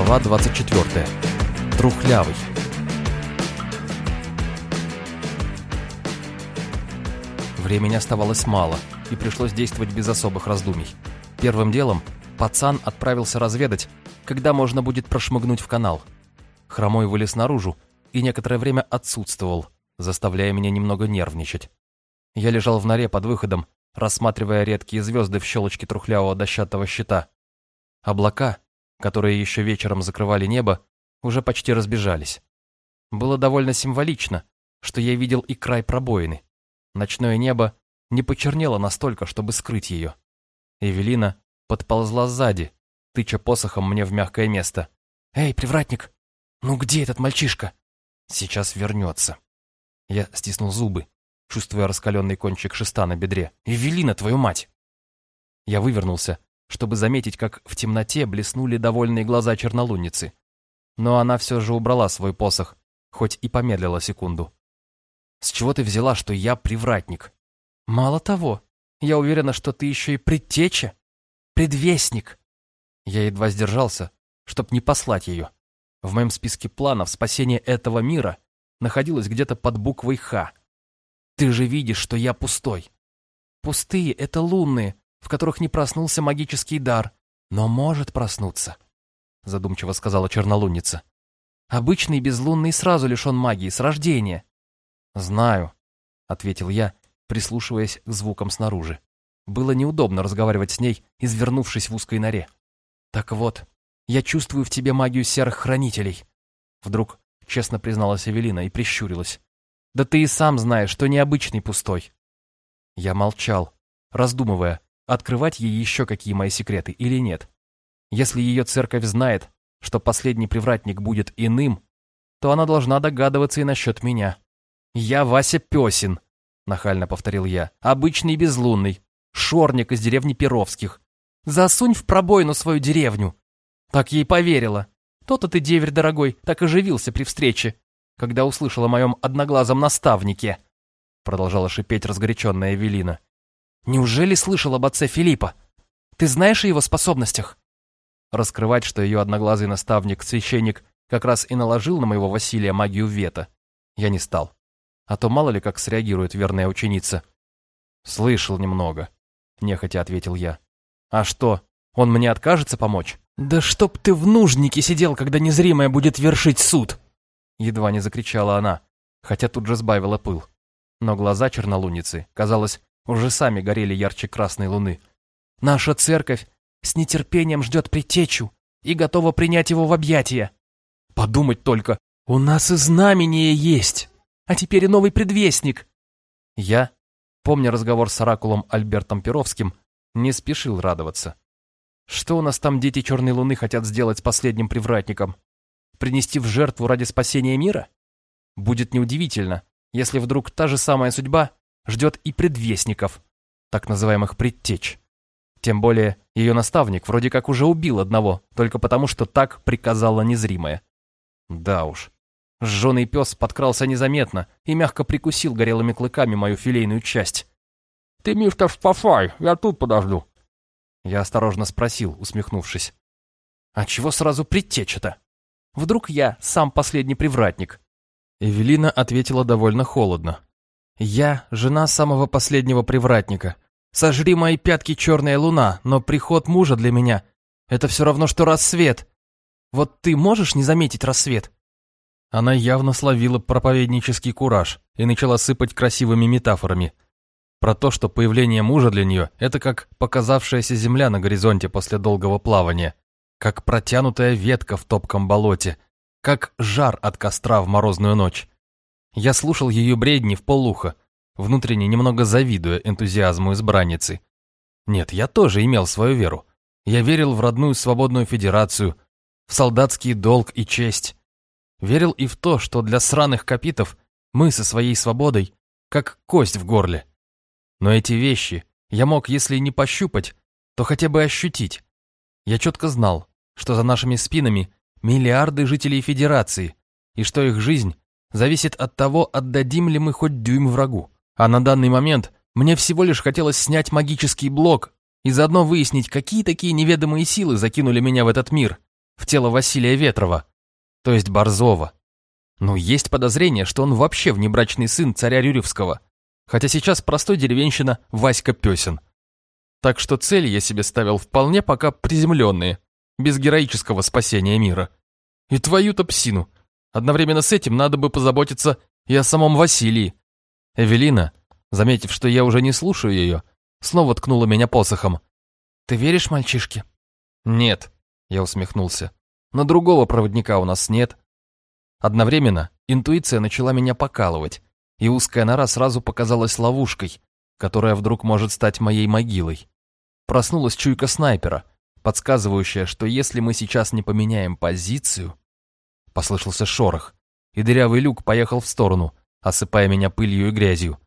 Глава 24. Трухлявый. Времени оставалось мало, и пришлось действовать без особых раздумий. Первым делом пацан отправился разведать, когда можно будет прошмыгнуть в канал. Хромой вылез наружу и некоторое время отсутствовал, заставляя меня немного нервничать. Я лежал в норе под выходом, рассматривая редкие звезды в щелочке трухлявого дощатого щита. Облака, которые еще вечером закрывали небо, уже почти разбежались. Было довольно символично, что я видел и край пробоины. Ночное небо не почернело настолько, чтобы скрыть ее. Эвелина подползла сзади, тыча посохом мне в мягкое место. «Эй, привратник! Ну где этот мальчишка?» «Сейчас вернется». Я стиснул зубы, чувствуя раскаленный кончик шеста на бедре. «Эвелина, твою мать!» Я вывернулся, чтобы заметить, как в темноте блеснули довольные глаза чернолунницы. Но она все же убрала свой посох, хоть и помедлила секунду. «С чего ты взяла, что я привратник?» «Мало того, я уверена, что ты еще и предтеча, предвестник». Я едва сдержался, чтоб не послать ее. В моем списке планов спасение этого мира находилось где-то под буквой «Х». «Ты же видишь, что я пустой». «Пустые — это лунные, в которых не проснулся магический дар, но может проснуться», — задумчиво сказала чернолунница. «Обычный безлунный сразу лишен магии с рождения». «Знаю», — ответил я, прислушиваясь к звукам снаружи. Было неудобно разговаривать с ней, извернувшись в узкой норе. «Так вот, я чувствую в тебе магию серых хранителей», — вдруг честно призналась Эвелина и прищурилась. «Да ты и сам знаешь, что необычный пустой». Я молчал, раздумывая, открывать ей еще какие мои секреты или нет. Если ее церковь знает, что последний привратник будет иным, то она должна догадываться и насчет меня. «Я Вася Песин», — нахально повторил я, — «обычный безлунный, шорник из деревни Перовских. Засунь в пробоину свою деревню». Так ей поверила. То-то ты, деверь дорогой, так оживился при встрече, когда услышал о моем одноглазом наставнике, продолжала шипеть разгоряченная Эвелина. Неужели слышал об отце Филиппа? Ты знаешь о его способностях?» Раскрывать, что ее одноглазый наставник-священник как раз и наложил на моего Василия магию вета, я не стал. А то мало ли как среагирует верная ученица. «Слышал немного», — нехотя ответил я. «А что, он мне откажется помочь?» «Да чтоб ты в нужнике сидел, когда незримая будет вершить суд!» Едва не закричала она, хотя тут же сбавила пыл. Но глаза чернолуницы, казалось, уже сами горели ярче красной луны. Наша церковь с нетерпением ждет притечу и готова принять его в объятия. Подумать только, у нас и знамение есть, а теперь и новый предвестник. Я, помня разговор с оракулом Альбертом Перовским, не спешил радоваться. Что у нас там дети Черной Луны хотят сделать с последним привратником? Принести в жертву ради спасения мира? Будет неудивительно, если вдруг та же самая судьба ждет и предвестников, так называемых предтеч. Тем более ее наставник вроде как уже убил одного, только потому что так приказала незримая. Да уж. Жженый пес подкрался незаметно и мягко прикусил горелыми клыками мою филейную часть. «Ты, Мифтов, спасай, я тут подожду». Я осторожно спросил, усмехнувшись. «А чего сразу предтеча-то? Вдруг я сам последний привратник?» Эвелина ответила довольно холодно. Я жена самого последнего привратника. Сожри мои пятки черная луна, но приход мужа для меня — это все равно, что рассвет. Вот ты можешь не заметить рассвет?» Она явно словила проповеднический кураж и начала сыпать красивыми метафорами. Про то, что появление мужа для нее — это как показавшаяся земля на горизонте после долгого плавания, как протянутая ветка в топком болоте, как жар от костра в морозную ночь. Я слушал ее бредни в полухо, внутренне немного завидуя энтузиазму избранницы. Нет, я тоже имел свою веру. Я верил в родную свободную федерацию, в солдатский долг и честь. Верил и в то, что для сраных капитов мы со своей свободой как кость в горле. Но эти вещи я мог, если не пощупать, то хотя бы ощутить. Я четко знал, что за нашими спинами миллиарды жителей Федерации, и что их жизнь зависит от того, отдадим ли мы хоть дюйм врагу. А на данный момент мне всего лишь хотелось снять магический блок и заодно выяснить, какие такие неведомые силы закинули меня в этот мир, в тело Василия Ветрова, то есть Борзова. Но есть подозрение, что он вообще внебрачный сын царя Рюревского, хотя сейчас простой деревенщина Васька Песен. Так что цели я себе ставил вполне пока приземленные, без героического спасения мира. И твою-то псину. Одновременно с этим надо бы позаботиться и о самом Василии. Эвелина, заметив, что я уже не слушаю ее, снова ткнула меня посохом. «Ты веришь мальчишке?» «Нет», — я усмехнулся. «Но другого проводника у нас нет». Одновременно интуиция начала меня покалывать, и узкая нора сразу показалась ловушкой, которая вдруг может стать моей могилой. Проснулась чуйка снайпера, подсказывающая, что если мы сейчас не поменяем позицию... Послышался шорох, и дырявый люк поехал в сторону, осыпая меня пылью и грязью.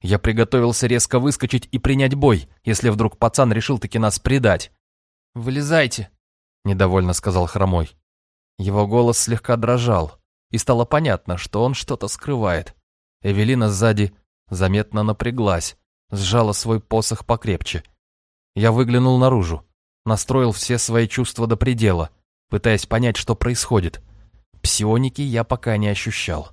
Я приготовился резко выскочить и принять бой, если вдруг пацан решил таки нас предать. «Вылезайте», — недовольно сказал Хромой. Его голос слегка дрожал, и стало понятно, что он что-то скрывает. Эвелина сзади заметно напряглась, сжала свой посох покрепче. Я выглянул наружу, настроил все свои чувства до предела, пытаясь понять, что происходит. Псионики я пока не ощущал.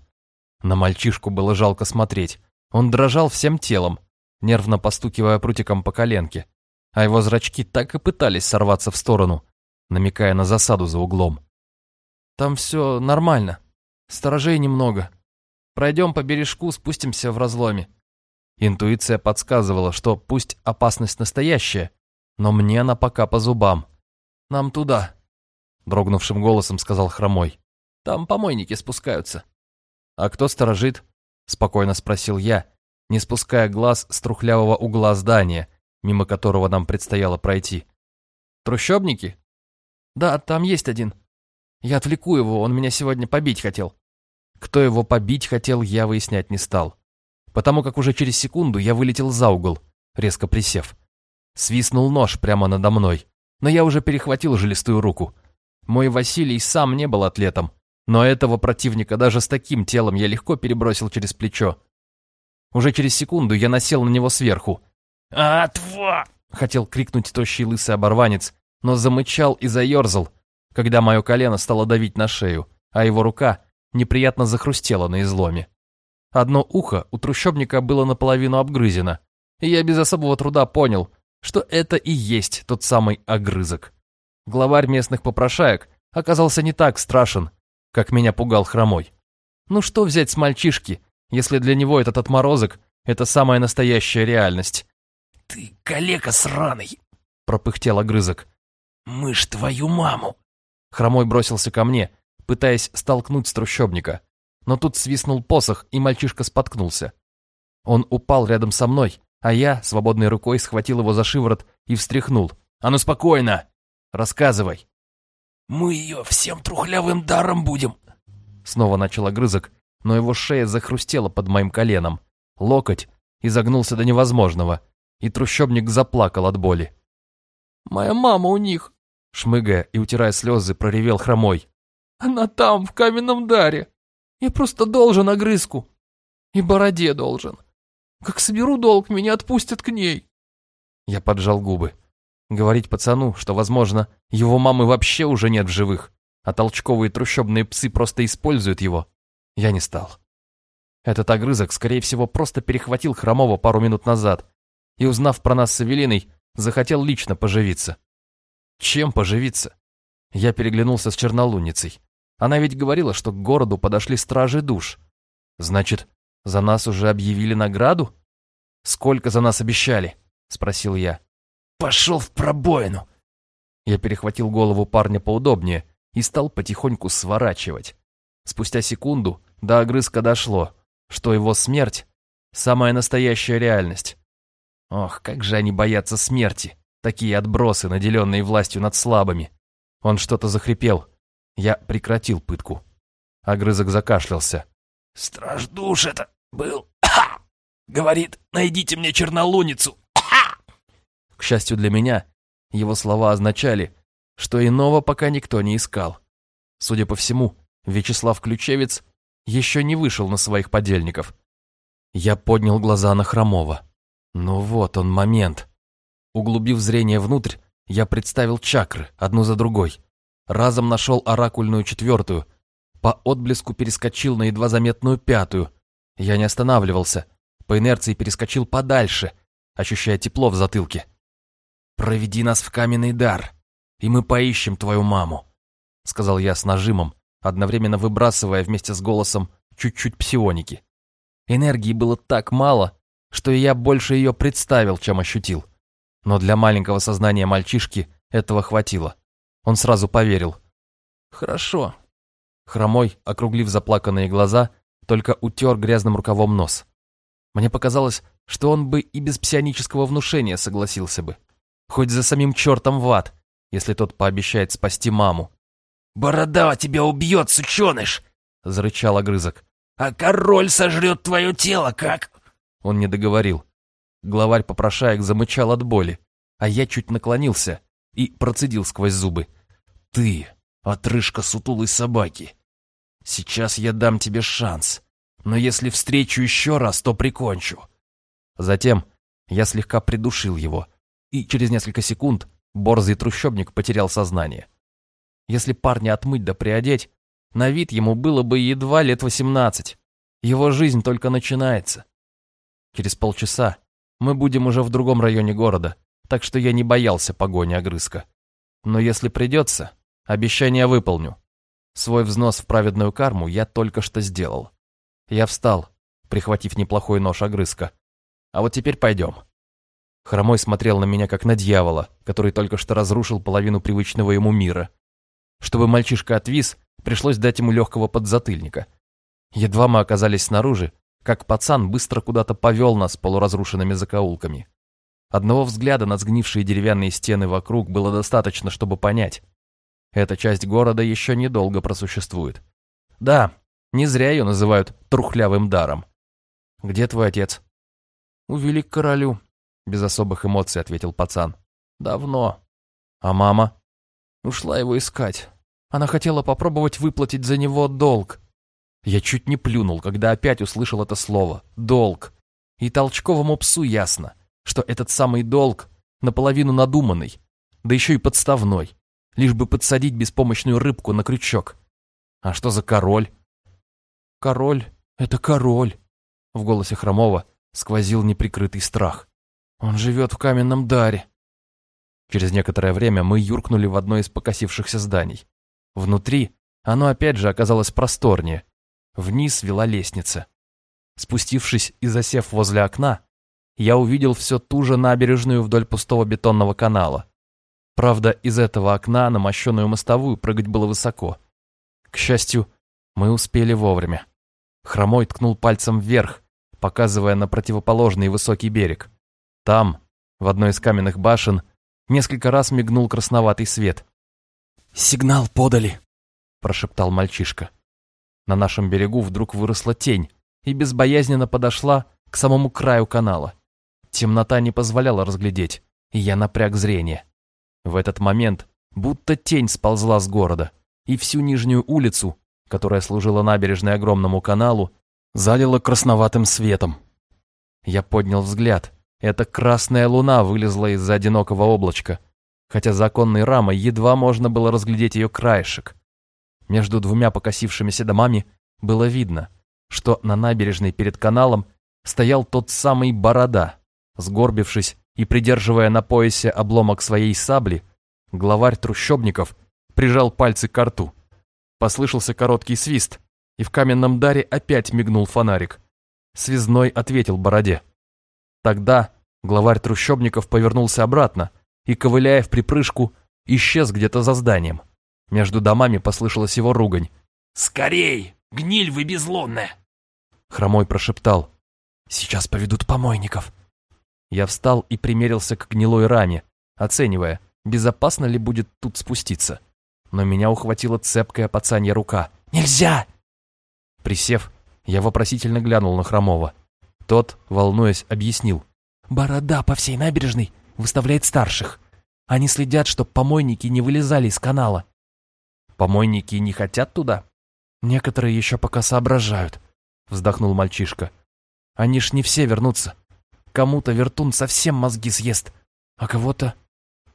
На мальчишку было жалко смотреть. Он дрожал всем телом, нервно постукивая прутиком по коленке, а его зрачки так и пытались сорваться в сторону, намекая на засаду за углом. «Там все нормально. Сторожей немного. Пройдем по бережку, спустимся в разломе». Интуиция подсказывала, что пусть опасность настоящая, но мне она пока по зубам. «Нам туда», — дрогнувшим голосом сказал Хромой. «Там помойники спускаются». «А кто сторожит?» — спокойно спросил я, не спуская глаз с трухлявого угла здания, мимо которого нам предстояло пройти. «Трущобники?» «Да, там есть один. Я отвлеку его, он меня сегодня побить хотел». Кто его побить хотел, я выяснять не стал. Потому как уже через секунду я вылетел за угол, резко присев. Свистнул нож прямо надо мной, но я уже перехватил жилистую руку. Мой Василий сам не был атлетом, но этого противника даже с таким телом я легко перебросил через плечо. Уже через секунду я насел на него сверху. «А, тва!» — хотел крикнуть тощий лысый оборванец, но замычал и заерзал, когда мое колено стало давить на шею, а его рука неприятно захрустела на изломе. Одно ухо у трущобника было наполовину обгрызено, и я без особого труда понял, что это и есть тот самый огрызок. Главарь местных попрошаек оказался не так страшен, как меня пугал хромой. Ну что взять с мальчишки, если для него этот отморозок — это самая настоящая реальность? «Ты калека сраный!» — пропыхтел огрызок. «Мы ж твою маму!» Хромой бросился ко мне, пытаясь столкнуть с трущобника. Но тут свистнул посох, и мальчишка споткнулся. Он упал рядом со мной, а я свободной рукой схватил его за шиворот и встряхнул. «А ну спокойно! Рассказывай!» «Мы ее всем трухлявым даром будем!» Снова начал огрызок, но его шея захрустела под моим коленом. Локоть изогнулся до невозможного, и трущобник заплакал от боли. «Моя мама у них!» Шмыгая и утирая слезы, проревел хромой. «Она там, в каменном даре! Я просто должен огрызку! И бороде должен! Как соберу долг, меня отпустят к ней!» Я поджал губы. Говорить пацану, что, возможно, его мамы вообще уже нет в живых, а толчковые трущобные псы просто используют его, я не стал. Этот огрызок, скорее всего, просто перехватил Хромова пару минут назад и, узнав про нас с Эвелиной, захотел лично поживиться. Чем поживиться? Я переглянулся с чернолунницей. Она ведь говорила, что к городу подошли стражи душ. Значит, за нас уже объявили награду? Сколько за нас обещали? Спросил я. Пошел в пробоину!» Я перехватил голову парня поудобнее и стал потихоньку сворачивать. Спустя секунду до огрызка дошло, что его смерть — самая настоящая реальность. Ох, как же они боятся смерти, такие отбросы, наделенные властью над слабыми. Он что-то захрипел. Я прекратил пытку. Огрызок закашлялся. «Страж душ это был. Говорит, найдите мне чернолуницу. К счастью для меня, его слова означали, что иного пока никто не искал. Судя по всему, Вячеслав Ключевец еще не вышел на своих подельников. Я поднял глаза на Хромова. Ну вот он момент. Углубив зрение внутрь, я представил чакры, одну за другой. разом нашел оракульную четвертую, по отблеску перескочил на едва заметную пятую. Я не останавливался, по инерции перескочил подальше, ощущая тепло в затылке. «Проведи нас в каменный дар, и мы поищем твою маму», сказал я с нажимом, одновременно выбрасывая вместе с голосом чуть-чуть псионики. Энергии было так мало, что я больше ее представил, чем ощутил. Но для маленького сознания мальчишки этого хватило. Он сразу поверил. «Хорошо». Хромой, округлив заплаканные глаза, только утер грязным рукавом нос. Мне показалось, что он бы и без псионического внушения согласился бы. Хоть за самим чертом в ад, если тот пообещает спасти маму. «Борода тебя убьет, сученыш!» — зарычал огрызок. «А король сожрет твое тело, как...» Он не договорил. Главарь попрошаек замычал от боли, а я чуть наклонился и процедил сквозь зубы. «Ты, отрыжка сутулой собаки, сейчас я дам тебе шанс, но если встречу еще раз, то прикончу». Затем я слегка придушил его, и через несколько секунд борзый трущобник потерял сознание. Если парня отмыть да приодеть, на вид ему было бы едва лет восемнадцать. Его жизнь только начинается. Через полчаса мы будем уже в другом районе города, так что я не боялся погони огрызка. Но если придется, обещание выполню. Свой взнос в праведную карму я только что сделал. Я встал, прихватив неплохой нож огрызка. А вот теперь пойдем. Хромой смотрел на меня, как на дьявола, который только что разрушил половину привычного ему мира. Чтобы мальчишка отвис, пришлось дать ему легкого подзатыльника. Едва мы оказались снаружи, как пацан быстро куда-то повел нас полуразрушенными закоулками. Одного взгляда на сгнившие деревянные стены вокруг было достаточно, чтобы понять. Эта часть города еще недолго просуществует. Да, не зря ее называют трухлявым даром. «Где твой отец?» «Увели к королю», — без особых эмоций ответил пацан. «Давно». «А мама?» Ушла его искать. Она хотела попробовать выплатить за него долг. Я чуть не плюнул, когда опять услышал это слово «долг». И толчковому псу ясно, что этот самый долг наполовину надуманный, да еще и подставной, лишь бы подсадить беспомощную рыбку на крючок. А что за король? Король — это король. В голосе Хромова сквозил неприкрытый страх. Он живет в каменном даре. Через некоторое время мы юркнули в одно из покосившихся зданий. Внутри оно опять же оказалось просторнее. Вниз вела лестница. Спустившись и засев возле окна, я увидел все ту же набережную вдоль пустого бетонного канала. Правда, из этого окна на мощеную мостовую прыгать было высоко. К счастью, мы успели вовремя. Хромой ткнул пальцем вверх, показывая на противоположный высокий берег. Там, в одной из каменных башен, Несколько раз мигнул красноватый свет. «Сигнал подали!» – прошептал мальчишка. На нашем берегу вдруг выросла тень и безбоязненно подошла к самому краю канала. Темнота не позволяла разглядеть, и я напряг зрение. В этот момент будто тень сползла с города, и всю нижнюю улицу, которая служила набережной огромному каналу, залила красноватым светом. Я поднял взгляд эта красная луна вылезла из-за одинокого облачка, хотя законной рамой едва можно было разглядеть ее краешек. Между двумя покосившимися домами было видно, что на набережной перед каналом стоял тот самый Борода. Сгорбившись и придерживая на поясе обломок своей сабли, главарь трущобников прижал пальцы к рту. Послышался короткий свист, и в каменном даре опять мигнул фонарик. Связной ответил Бороде. Тогда главарь трущобников повернулся обратно и, ковыляя в припрыжку, исчез где-то за зданием. Между домами послышалась его ругань. «Скорей! Гниль вы безлонная!» Хромой прошептал. «Сейчас поведут помойников». Я встал и примерился к гнилой раме, оценивая, безопасно ли будет тут спуститься. Но меня ухватила цепкая пацанья рука. «Нельзя!» Присев, я вопросительно глянул на Хромова. Тот, волнуясь, объяснил. «Борода по всей набережной выставляет старших. Они следят, чтоб помойники не вылезали из канала». «Помойники не хотят туда?» «Некоторые еще пока соображают», — вздохнул мальчишка. «Они ж не все вернутся. Кому-то вертун совсем мозги съест, а кого-то...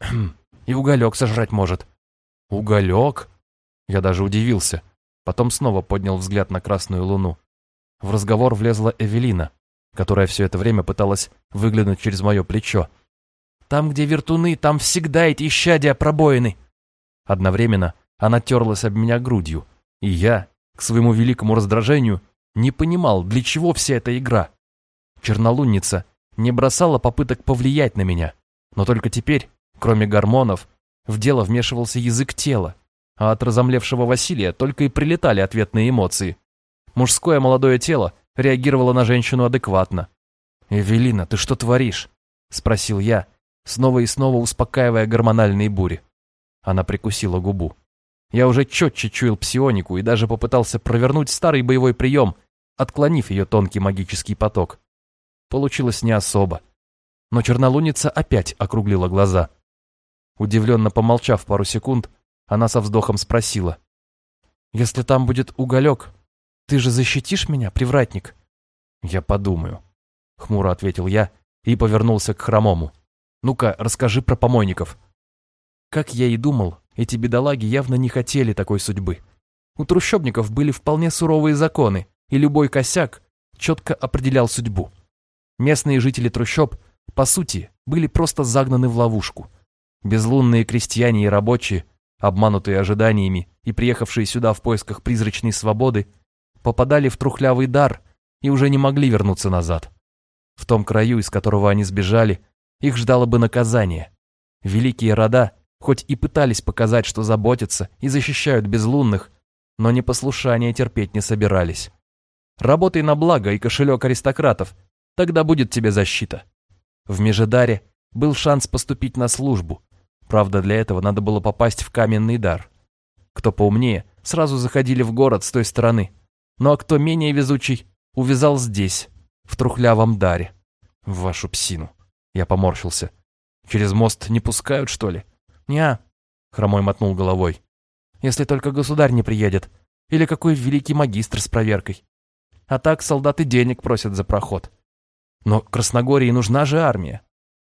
и уголек сожрать может». Уголек? Я даже удивился. Потом снова поднял взгляд на красную луну. В разговор влезла Эвелина, которая все это время пыталась выглянуть через мое плечо. «Там, где вертуны, там всегда эти исчадия пробоины!» Одновременно она терлась об меня грудью, и я, к своему великому раздражению, не понимал, для чего вся эта игра. Чернолунница не бросала попыток повлиять на меня, но только теперь, кроме гормонов, в дело вмешивался язык тела, а от разомлевшего Василия только и прилетали ответные эмоции. Мужское молодое тело реагировало на женщину адекватно. «Эвелина, ты что творишь?» – спросил я, снова и снова успокаивая гормональные бури. Она прикусила губу. Я уже четче чуял псионику и даже попытался провернуть старый боевой прием, отклонив ее тонкий магический поток. Получилось не особо. Но чернолуница опять округлила глаза. Удивленно помолчав пару секунд, она со вздохом спросила. «Если там будет уголек, ты же защитишь меня, привратник?» «Я подумаю», — хмуро ответил я и повернулся к хромому. «Ну-ка, расскажи про помойников». Как я и думал, эти бедолаги явно не хотели такой судьбы. У трущобников были вполне суровые законы, и любой косяк четко определял судьбу. Местные жители трущоб, по сути, были просто загнаны в ловушку. Безлунные крестьяне и рабочие, обманутые ожиданиями и приехавшие сюда в поисках призрачной свободы, попадали в трухлявый дар и уже не могли вернуться назад. В том краю, из которого они сбежали, их ждало бы наказание. Великие рода, хоть и пытались показать, что заботятся и защищают безлунных, но непослушание терпеть не собирались. Работай на благо и кошелек аристократов, тогда будет тебе защита. В Межедаре был шанс поступить на службу. Правда, для этого надо было попасть в каменный дар. Кто поумнее, сразу заходили в город с той стороны. Ну а кто менее везучий, увязал здесь, в трухлявом даре. В вашу псину. Я поморщился. Через мост не пускают, что ли? Неа, хромой мотнул головой. Если только государь не приедет. Или какой великий магистр с проверкой. А так солдаты денег просят за проход. Но Красногории нужна же армия.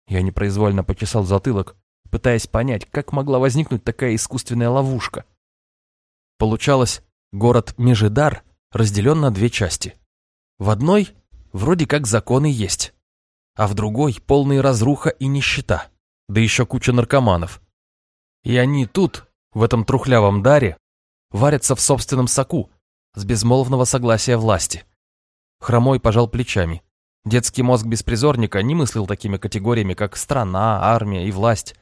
Я непроизвольно почесал затылок, пытаясь понять, как могла возникнуть такая искусственная ловушка. Получалось, город Межидар разделен на две части. В одной вроде как законы есть, а в другой полная разруха и нищета, да еще куча наркоманов. И они тут, в этом трухлявом даре, варятся в собственном соку, с безмолвного согласия власти. Хромой пожал плечами. Детский мозг беспризорника не мыслил такими категориями, как страна, армия и власть.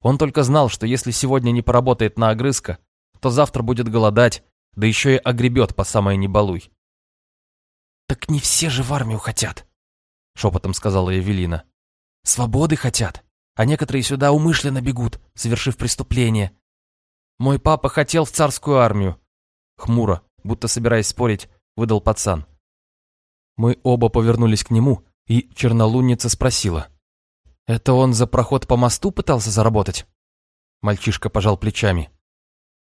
Он только знал, что если сегодня не поработает на огрызка, то завтра будет голодать, да еще и огребет по самой небалуй. «Так не все же в армию хотят», — шепотом сказала Евелина. «Свободы хотят, а некоторые сюда умышленно бегут, совершив преступление. Мой папа хотел в царскую армию». Хмуро, будто собираясь спорить, выдал пацан. Мы оба повернулись к нему, и чернолунница спросила. «Это он за проход по мосту пытался заработать?» Мальчишка пожал плечами.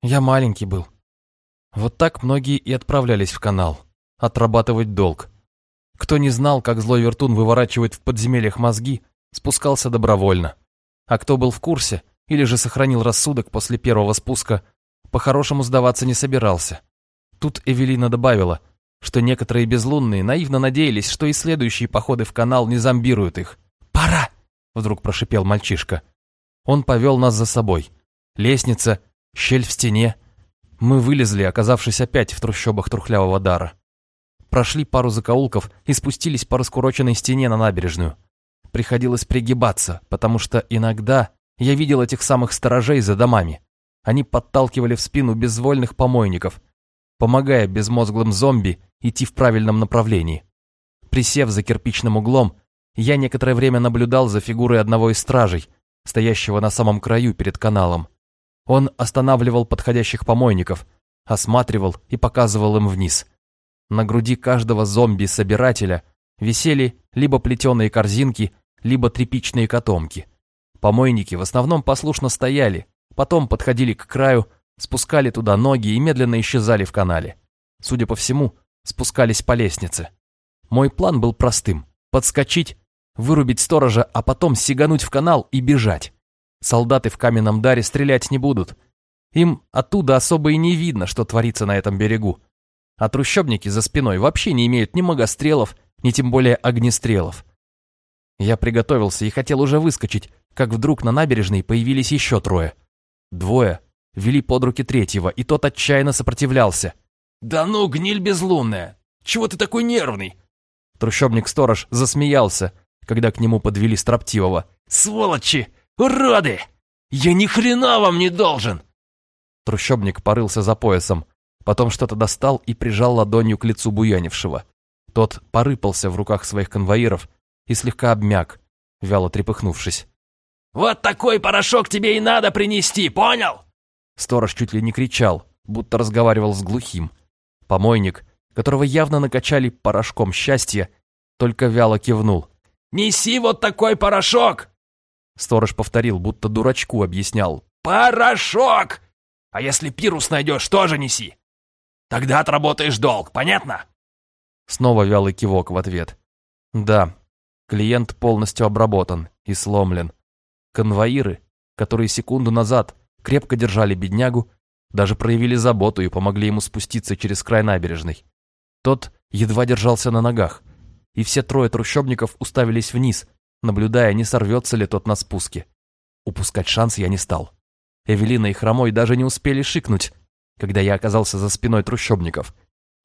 «Я маленький был. Вот так многие и отправлялись в канал, отрабатывать долг. Кто не знал, как злой вертун выворачивает в подземельях мозги, спускался добровольно. А кто был в курсе или же сохранил рассудок после первого спуска, по-хорошему сдаваться не собирался. Тут Эвелина добавила, что некоторые безлунные наивно надеялись, что и следующие походы в канал не зомбируют их. «Пора!» — вдруг прошипел мальчишка. Он повел нас за собой. Лестница, щель в стене. Мы вылезли, оказавшись опять в трущобах трухлявого дара. Прошли пару закоулков и спустились по раскуроченной стене на набережную. Приходилось пригибаться, потому что иногда я видел этих самых сторожей за домами. Они подталкивали в спину безвольных помойников, помогая безмозглым зомби идти в правильном направлении. Присев за кирпичным углом, я некоторое время наблюдал за фигурой одного из стражей, стоящего на самом краю перед каналом. Он останавливал подходящих помойников, осматривал и показывал им вниз. На груди каждого зомби-собирателя висели либо плетеные корзинки, либо тряпичные котомки. Помойники в основном послушно стояли, потом подходили к краю, спускали туда ноги и медленно исчезали в канале. Судя по всему, спускались по лестнице. Мой план был простым – подскочить, вырубить сторожа, а потом сигануть в канал и бежать. Солдаты в каменном даре стрелять не будут. Им оттуда особо и не видно, что творится на этом берегу. А трущобники за спиной вообще не имеют ни магострелов, ни тем более огнестрелов. Я приготовился и хотел уже выскочить, как вдруг на набережной появились еще трое. Двое вели под руки третьего, и тот отчаянно сопротивлялся. «Да ну, гниль безлунная! Чего ты такой нервный?» Трущобник-сторож засмеялся, когда к нему подвели строптивого. «Сволочи! Уроды! Я ни хрена вам не должен!» Трущобник порылся за поясом, потом что-то достал и прижал ладонью к лицу буянившего. Тот порыпался в руках своих конвоиров и слегка обмяк, вяло трепыхнувшись. «Вот такой порошок тебе и надо принести, понял?» Сторож чуть ли не кричал, будто разговаривал с глухим. Помойник, которого явно накачали порошком счастья, только вяло кивнул. «Неси вот такой порошок!» Сторож повторил, будто дурачку объяснял. «Порошок! А если пирус найдешь, тоже неси. Тогда отработаешь долг, понятно?» Снова вялый кивок в ответ. «Да, клиент полностью обработан и сломлен. Конвоиры, которые секунду назад крепко держали беднягу, даже проявили заботу и помогли ему спуститься через край набережной. Тот едва держался на ногах, и все трое трущобников уставились вниз, наблюдая, не сорвется ли тот на спуске. Упускать шанс я не стал. Эвелина и Хромой даже не успели шикнуть, когда я оказался за спиной трущобников.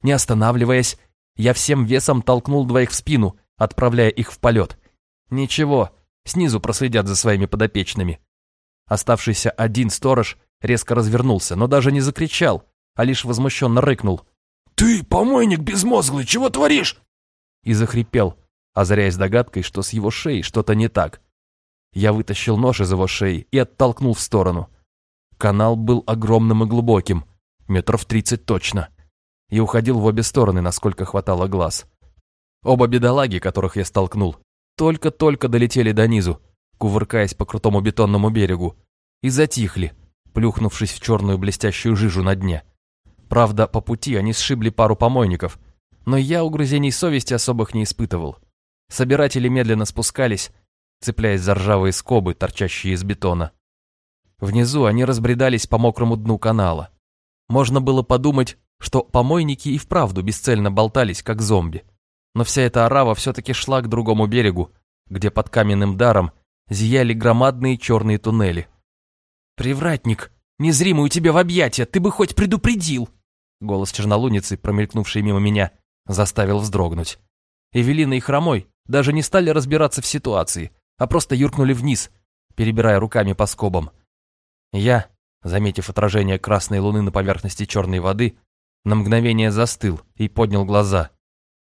Не останавливаясь, я всем весом толкнул двоих в спину, отправляя их в полет. Ничего, снизу проследят за своими подопечными. Оставшийся один сторож резко развернулся, но даже не закричал, а лишь возмущенно рыкнул. «Ты, помойник безмозглый, чего творишь?» И захрипел, озаряясь догадкой, что с его шеей что-то не так. Я вытащил нож из его шеи и оттолкнул в сторону. Канал был огромным и глубоким, метров тридцать точно, и уходил в обе стороны, насколько хватало глаз. Оба бедолаги, которых я столкнул, только-только долетели до низу, кувыркаясь по крутому бетонному берегу, и затихли, плюхнувшись в черную блестящую жижу на дне. Правда, по пути они сшибли пару помойников, но я угрызений совести особых не испытывал. Собиратели медленно спускались, цепляясь за ржавые скобы, торчащие из бетона. Внизу они разбредались по мокрому дну канала. Можно было подумать, что помойники и вправду бесцельно болтались, как зомби. Но вся эта орава все-таки шла к другому берегу, где под каменным даром зияли громадные черные туннели. «Привратник, незримый у тебя в объятия, ты бы хоть предупредил!» Голос чернолуницы, промелькнувший мимо меня, заставил вздрогнуть. Эвелина и Хромой даже не стали разбираться в ситуации, а просто юркнули вниз, перебирая руками по скобам. Я, заметив отражение красной луны на поверхности черной воды, на мгновение застыл и поднял глаза.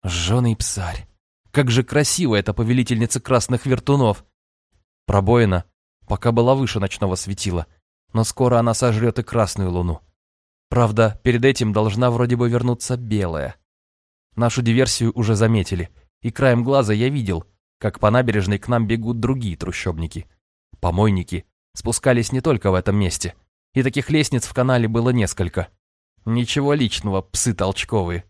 Жженый псарь! Как же красиво эта повелительница красных вертунов! Пробоина пока была выше ночного светила, но скоро она сожрет и красную луну. Правда, перед этим должна вроде бы вернуться белая. Нашу диверсию уже заметили, и краем глаза я видел, как по набережной к нам бегут другие трущобники. Помойники спускались не только в этом месте, и таких лестниц в канале было несколько. Ничего личного, псы толчковые.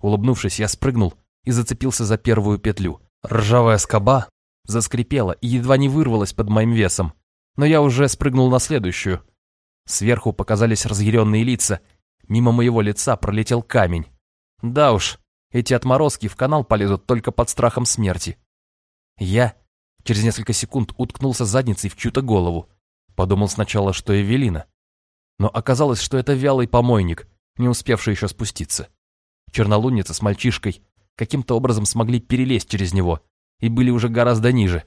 Улыбнувшись, я спрыгнул и зацепился за первую петлю. Ржавая скоба заскрипела и едва не вырвалась под моим весом, но я уже спрыгнул на следующую. Сверху показались разъяренные лица, мимо моего лица пролетел камень. Да уж, эти отморозки в канал полезут только под страхом смерти. Я через несколько секунд уткнулся задницей в чью-то голову. Подумал сначала, что Эвелина. Но оказалось, что это вялый помойник, не успевший еще спуститься. Чернолунница с мальчишкой каким-то образом смогли перелезть через него и были уже гораздо ниже.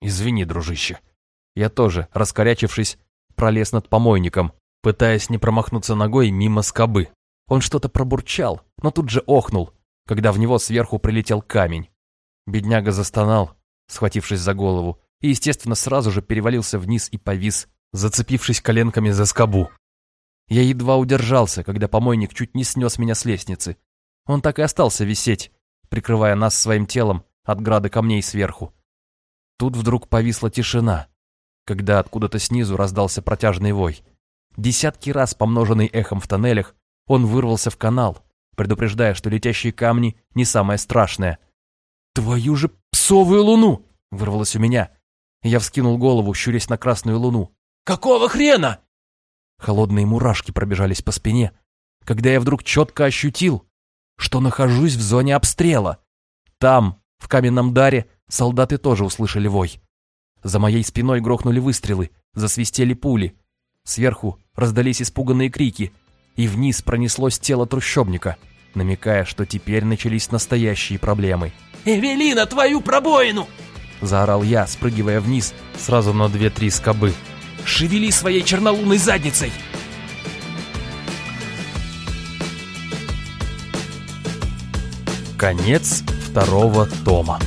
Извини, дружище. Я тоже, раскорячившись, пролез над помойником, пытаясь не промахнуться ногой мимо скобы. Он что-то пробурчал, но тут же охнул, когда в него сверху прилетел камень. Бедняга застонал, схватившись за голову, и, естественно, сразу же перевалился вниз и повис, зацепившись коленками за скобу. Я едва удержался, когда помойник чуть не снес меня с лестницы. Он так и остался висеть, прикрывая нас своим телом от града камней сверху. Тут вдруг повисла тишина, когда откуда-то снизу раздался протяжный вой. Десятки раз помноженный эхом в тоннелях, он вырвался в канал, предупреждая, что летящие камни не самое страшное. «Твою же псовую луну!» — вырвалось у меня. Я вскинул голову, щурясь на красную луну. «Какого хрена?» Холодные мурашки пробежались по спине, когда я вдруг четко ощутил, что нахожусь в зоне обстрела. Там, в каменном даре, солдаты тоже услышали вой. За моей спиной грохнули выстрелы, засвистели пули. Сверху раздались испуганные крики, и вниз пронеслось тело трущобника, намекая, что теперь начались настоящие проблемы. «Эвелина, твою пробоину!» Заорал я, спрыгивая вниз, сразу на две-три скобы. «Шевели своей чернолунной задницей!» Конец второго тома.